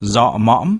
dọ mõm.